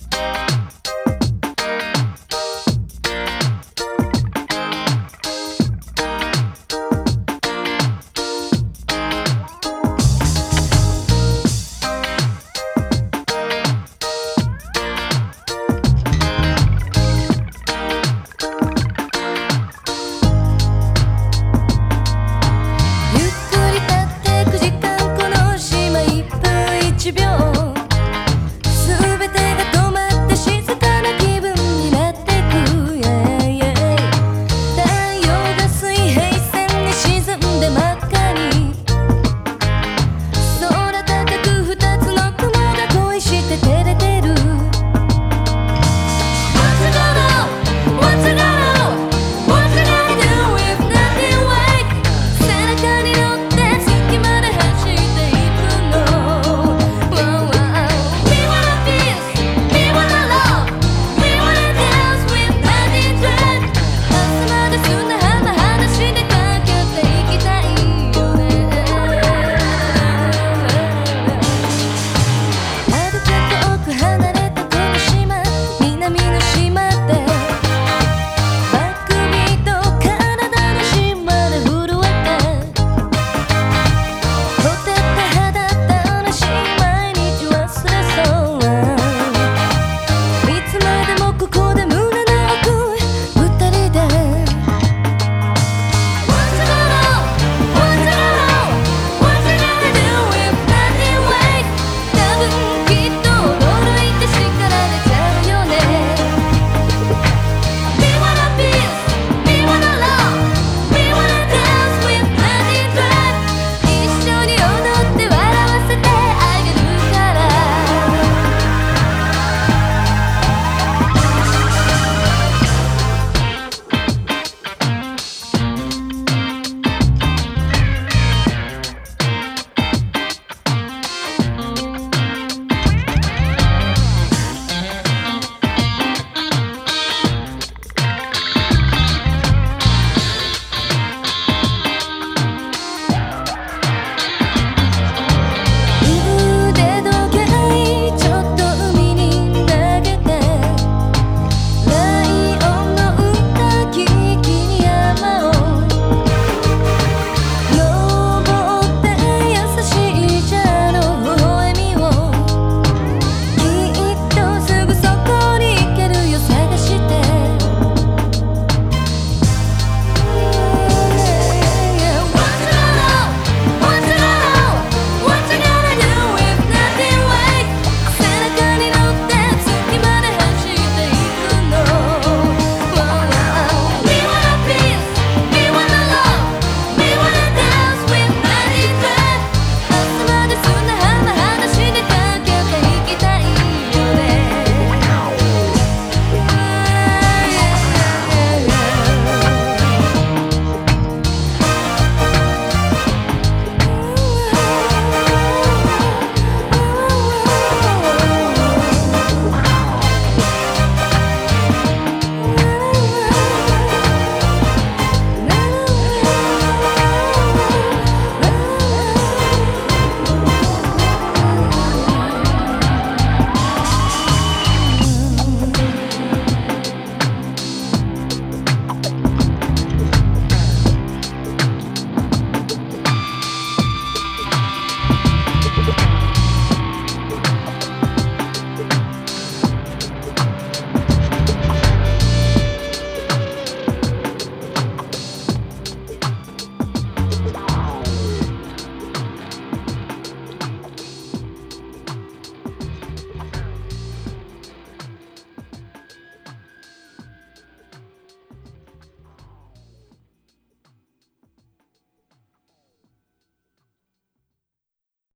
you